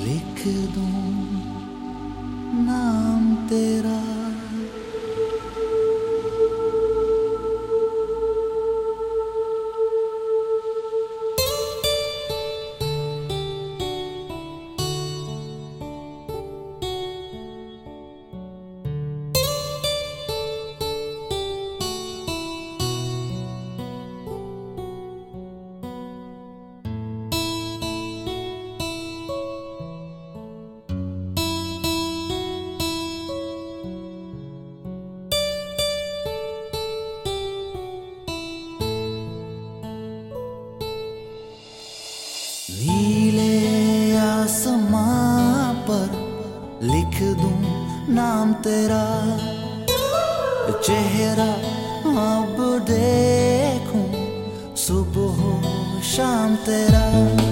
लिख दूँ नाम तेरा। लिख दूँ नाम तेरा। चेहरा अब देखूँ सुबह शाम तेरा।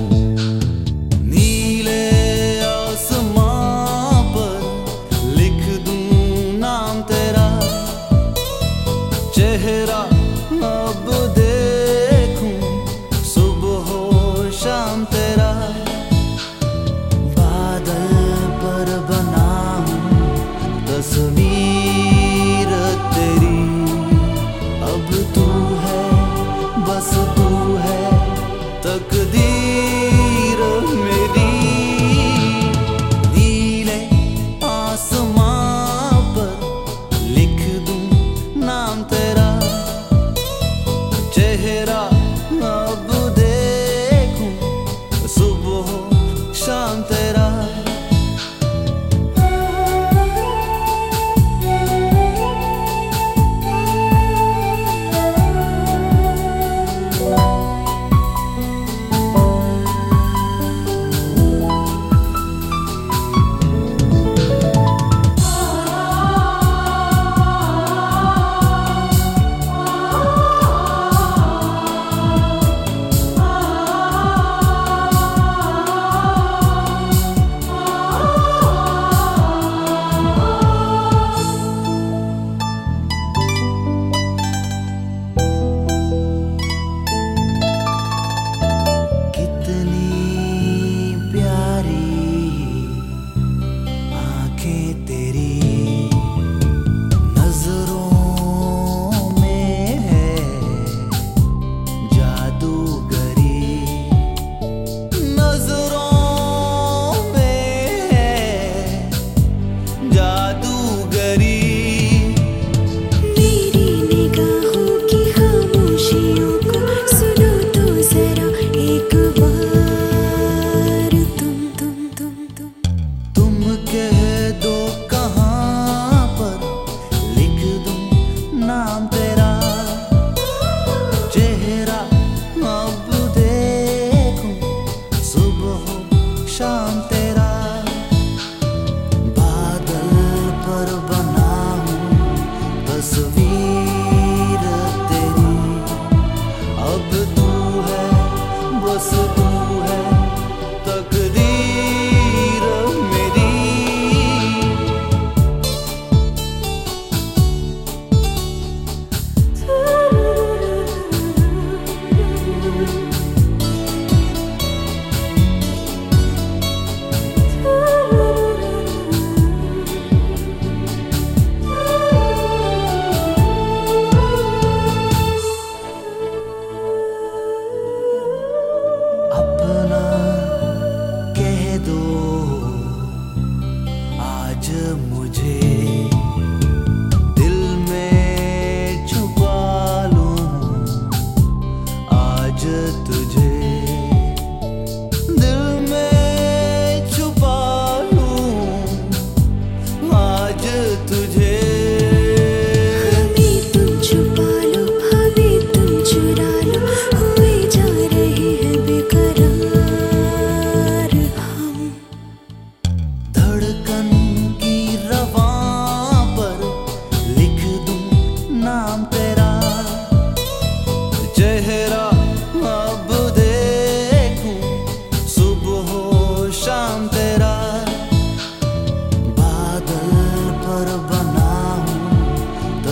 te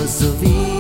was of.